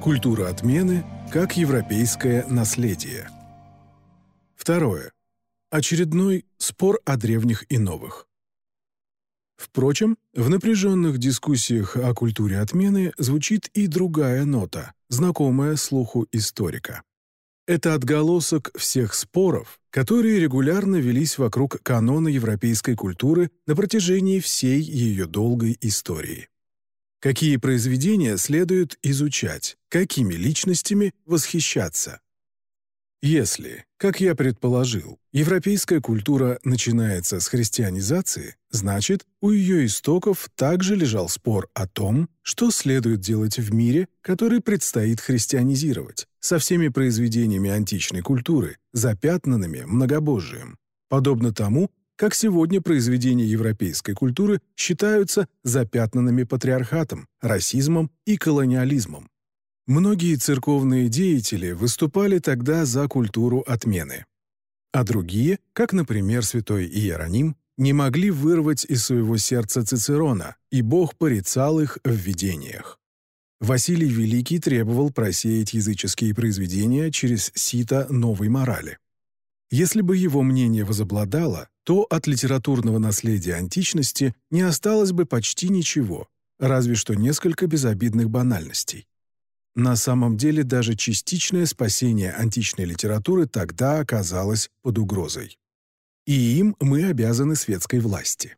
Культура отмены как европейское наследие. Второе. Очередной спор о древних и новых. Впрочем, в напряженных дискуссиях о культуре отмены звучит и другая нота, знакомая слуху историка. Это отголосок всех споров, которые регулярно велись вокруг канона европейской культуры на протяжении всей ее долгой истории. Какие произведения следует изучать, какими личностями восхищаться. Если, как я предположил, европейская культура начинается с христианизации, значит, у ее истоков также лежал спор о том, что следует делать в мире, который предстоит христианизировать, со всеми произведениями античной культуры, запятнанными многобожием, подобно тому, как сегодня произведения европейской культуры считаются запятнанными патриархатом, расизмом и колониализмом. Многие церковные деятели выступали тогда за культуру отмены. А другие, как, например, святой Иероним, не могли вырвать из своего сердца Цицерона, и Бог порицал их в видениях. Василий Великий требовал просеять языческие произведения через сито новой морали. Если бы его мнение возобладало, то от литературного наследия античности не осталось бы почти ничего, разве что несколько безобидных банальностей. На самом деле даже частичное спасение античной литературы тогда оказалось под угрозой. И им мы обязаны светской власти.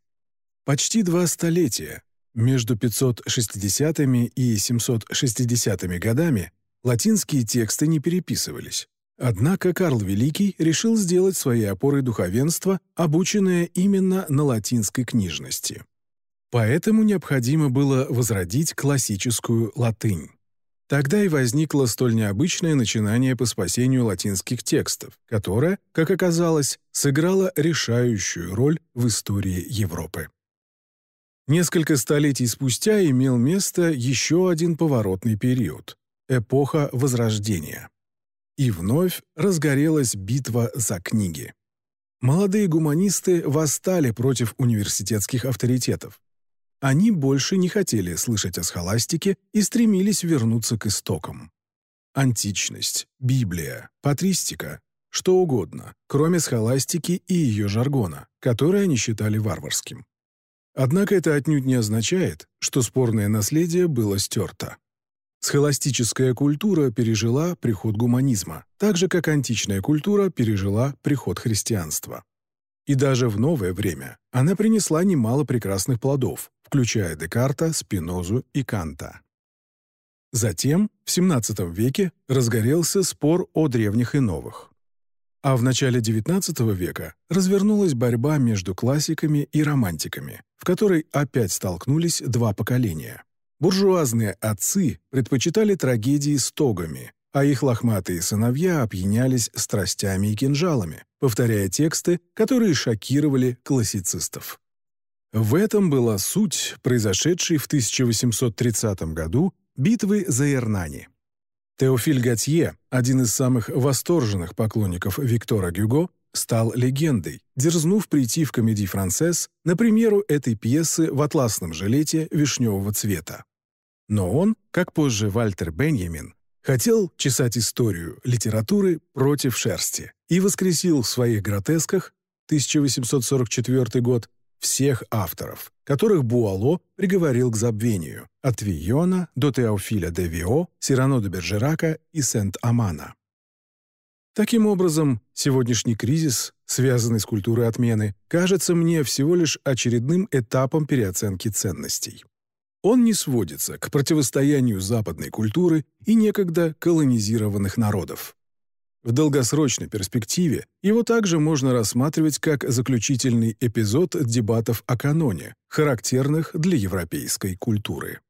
Почти два столетия, между 560 и 760 годами, латинские тексты не переписывались, Однако Карл Великий решил сделать своей опорой духовенство, обученное именно на латинской книжности. Поэтому необходимо было возродить классическую латынь. Тогда и возникло столь необычное начинание по спасению латинских текстов, которое, как оказалось, сыграло решающую роль в истории Европы. Несколько столетий спустя имел место еще один поворотный период – эпоха Возрождения. И вновь разгорелась битва за книги. Молодые гуманисты восстали против университетских авторитетов. Они больше не хотели слышать о схоластике и стремились вернуться к истокам. Античность, Библия, патристика – что угодно, кроме схоластики и ее жаргона, который они считали варварским. Однако это отнюдь не означает, что спорное наследие было стерто. Схоластическая культура пережила приход гуманизма, так же как античная культура пережила приход христианства. И даже в новое время она принесла немало прекрасных плодов, включая Декарта, Спинозу и Канта. Затем, в XVII веке, разгорелся спор о древних и новых. А в начале XIX века развернулась борьба между классиками и романтиками, в которой опять столкнулись два поколения. Буржуазные отцы предпочитали трагедии с тогами, а их лохматые сыновья опьянялись страстями и кинжалами, повторяя тексты, которые шокировали классицистов. В этом была суть произошедшей в 1830 году битвы за Эрнани. Теофиль Готье, один из самых восторженных поклонников Виктора Гюго, стал легендой, дерзнув прийти в комедий «Францесс» на премьеру этой пьесы в атласном жилете вишневого цвета. Но он, как позже Вальтер Беньямин, хотел чесать историю литературы против шерсти и воскресил в своих гротесках 1844 год всех авторов, которых Буало приговорил к забвению, от Вийона до Теофиля де Вио, Сирано де Бержерака и Сент-Амана. Таким образом, сегодняшний кризис, связанный с культурой отмены, кажется мне всего лишь очередным этапом переоценки ценностей. Он не сводится к противостоянию западной культуры и некогда колонизированных народов. В долгосрочной перспективе его также можно рассматривать как заключительный эпизод дебатов о каноне, характерных для европейской культуры.